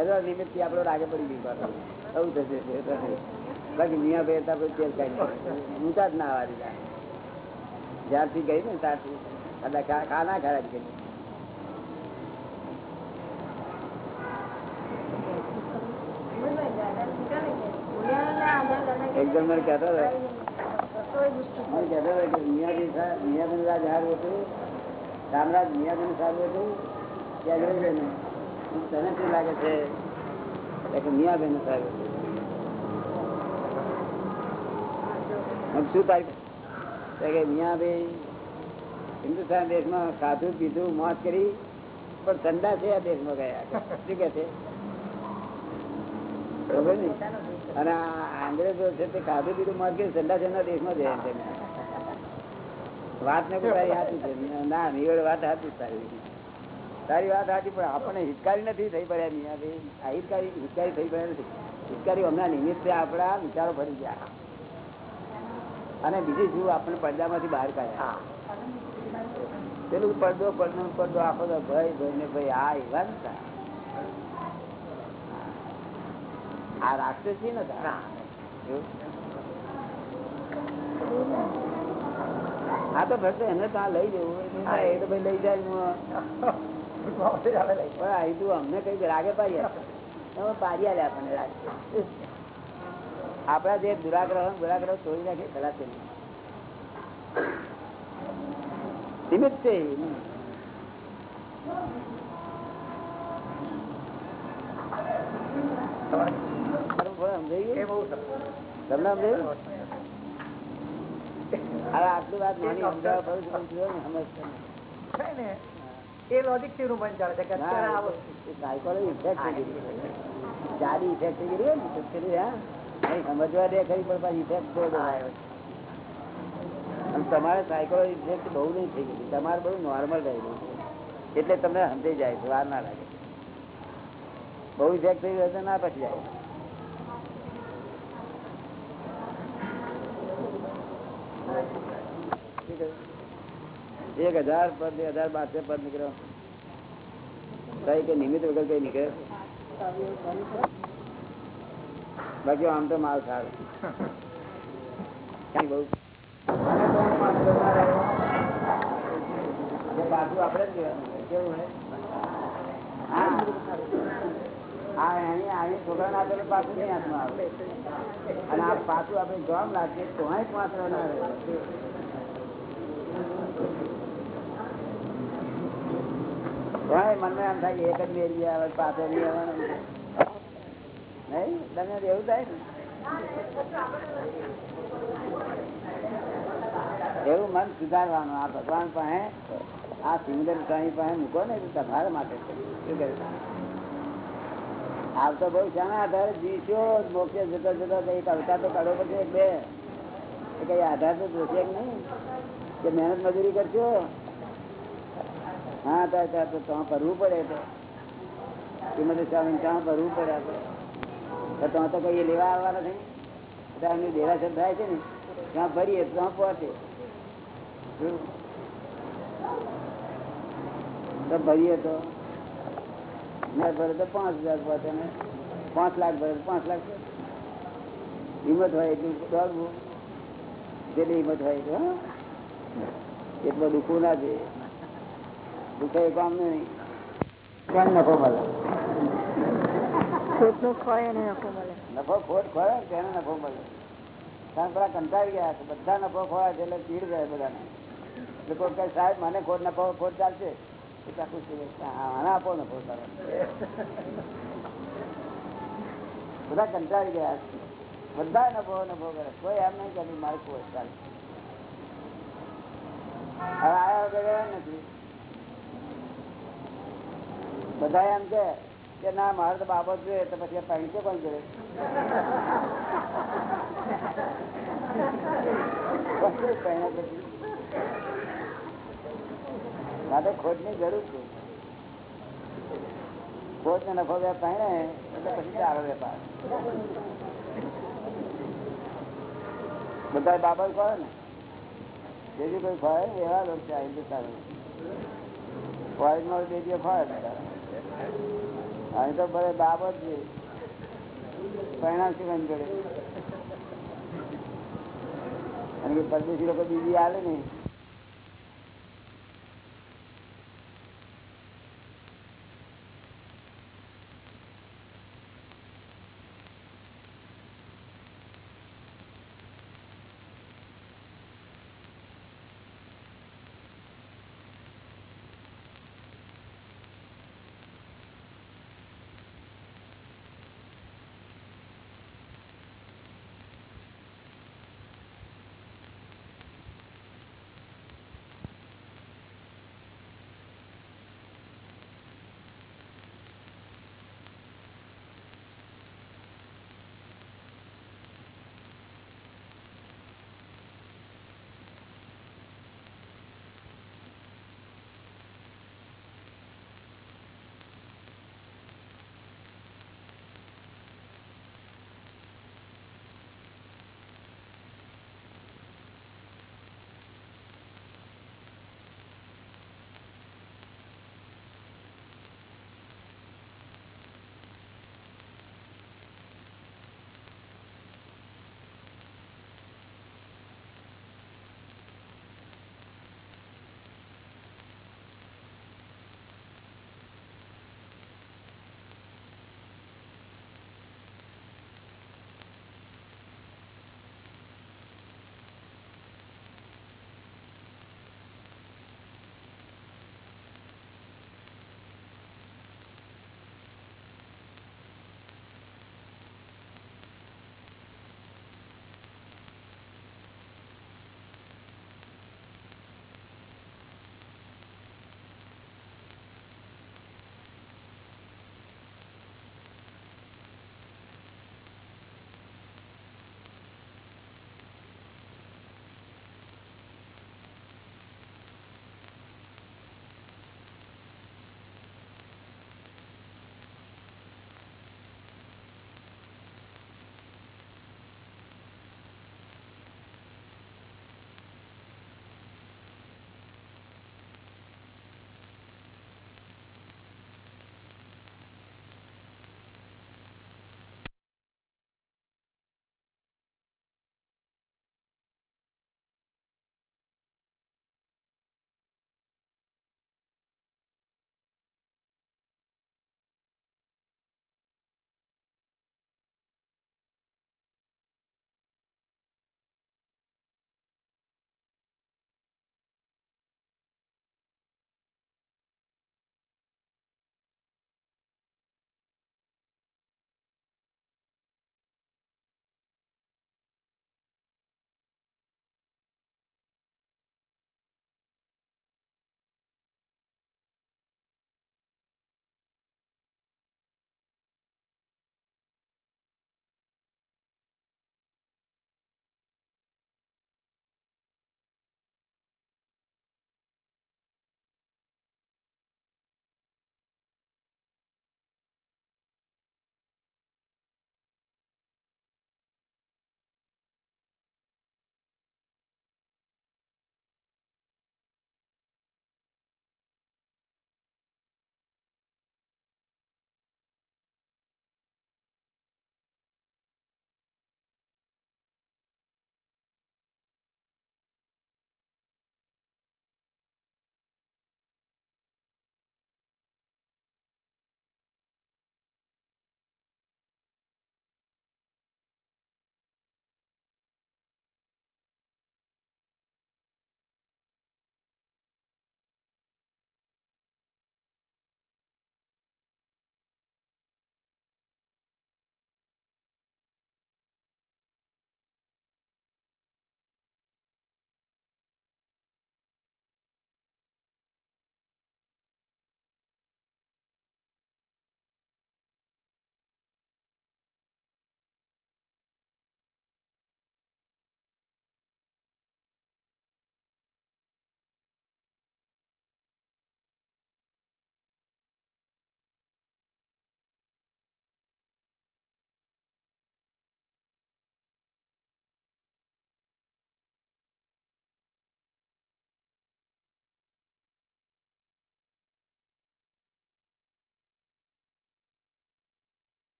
એનો નિમિત્તથી આપડે રાગે પડી પાછું. થવું થશે. બાકી મિયા ભાઈ હતા પછી તેલ કાઢી ઊંચા જ ના આવવા જ્યારથી ગઈ ને ત્યારથી. એટલે ખા ના ગઈ એકદમ મને કહેતો હતો. મને કહેતો હતો કે મિયાજી મિયાજીનું રાજ હારું હતું. રામરાજ મિયાજીનું સારું હતું. ત્યાં જોઈ લે ને? તને શું સારું દેશમાં ખાધું, પીધું મોત કરી, પણ ઠંડા છે આ દેશમાં ગયા. શું કે છે? ખબર ને અને અંગ્રેજો છે તે કાધું પીધું મોત કરી ઠંડા છે દેશમાં જ રહે છે વાત ને કોઈ હાથું છે? ના નિવેડ વાત હાથું છે તારી વાત સાચી પણ આપણને હિતકારી નથી થઈ પડ્યા આ હિતકારી હિતકારી થઈ પડ્યા નથી. હિતકારી હમણાં નિમિત્તે આપણા વિચારો ફરી ગયા. અને બીજી શું આપણને પડદામાંથી બહાર કાઢ્યા. પેલું પડદો પડદો પડદો આખો તો ભાઈ ભાઈ ને ભાઈ આ એવા નતા આ રાક્ષસી નતા હા. તો ભરશે એને ત્યાં લઈ જવું. એ તો ભાઈ લઈ જાય. અમને કઈ રાગે પાડી પાડી આલે આપણને રાગ આપણા જે દુરાગ્રહ દુરાગ્રહ છોડી નાખે ખરા છે. નિમિત્ત છે? તમને સમજાયું? હવે આટલી વાત નાની સમજાવવા પડે એ લોજિકથી રૂમ ચાલે છે કે અત્યારે આ વસ્તુ સાયકોલોજી ઇફેક્ટ થઈ ગઈ. જાડી ઇફેક્ટ થઈ ગઈ. ને તો હા. સમજવા દે ખરી પણ પાછી ઇફેક્ટ બહુ આવ્યો તમારે સાયકોલોજી ઇફેક્ટ બહુ નહીં થઈ ગઈ. તમારે બહુ નોર્મલ રહેલું છે. એટલે તમને સમજાઈ જાય છે વાર ના લાગે. બહુ ઇફેક્ટ થઈ ગયો ના પછી જાય. એક હજાર પદ બે હજાર બારસો પદ નીકળ્યો. કઈ નિમિત્ત વગર કઈ નીકળે? બાકી આમ તો માલ સારો. બહુ. જે પાછું આપણે જ કેવું છોકરા પાછું નહીં હાથમાં આવે. અને આ પાછું આપણે જોવા લાગીએ તો પાંચ ના મનમાં એમ થાય કે એક જ મેળવી આવે, પાછો નહીં આવવાનો નહીં? તમે એવું થાય ને? એવું મન સુધારવાનું આ ભગવાન પાસે, આ સિંગર સ્વામી પાસે મૂકો ને, તો તમારા માટે છે. શું કહે આવતો બહુ શાના આધારે જીવશો, મોક્ષે જતો જતો કઈ અવતાર તો કાઢવો પડશે એક બે. એ કઈ આધાર તો જોશે કે નહીં. કે મહેનત મજૂરી કરશો? હા, તો તો ત્યાં કરવું પડે તો. શ્રીમતી સ્વામી ત્યાં કરવું પડે તો ત્યાં તો કઈ લેવા આવવાના નહીં એમની દેરાસર થાય છે ને, ત્યાં ભરીએ ત્યાં પહોંચે. તો ભરીએ તો. ના ભરે તો પાંચ હજાર પહોંચે ને. પાંચ લાખ ભરે પાંચ લાખ. હિંમત હોય એટલું દોડવું જેટલી હિંમત હોય એટલું એટલો દુઃખો ના જોઈએ દુખે એ કામ નહીં. કેમ નફો મળે? નફો ખોટ ખોળે તેને નફો મળે. કારણ પેલા કંટાળી ગયા છે બધા નફો ખોળે છે એટલે ચીડ ગયા બધાને. કોઈ કહે સાહેબ મને ખોટ નફો ખોટ ચાલશે. આપો નફો કરો બધા કંટાળી ગયા. છે બધા નફો નફો કરે. કોઈ એમ નહીં કે મારે ખોટ ચાલે. હવે આયા વગર નથી. બધા એમ કે કે ના, મારે તો બાબત જોઈએ, તો પછી પાણી પણ જોઈએ? માટે ખોટની જરૂર છે. ખોટ ને નફો બે પહેણે એટલે પછી ચાલો વેપાર. બધા બાબત કહો ને. જેથી કોઈ ફાય એવા લોકો હિન્દુસ્તાન ફોરેનમાં બેટીઓ ફળે બધા અહીં તો ભલે બાબત છે. પરિણામ સિવાય કરે? અને પરદેશી લોકો બીજી આવે ને.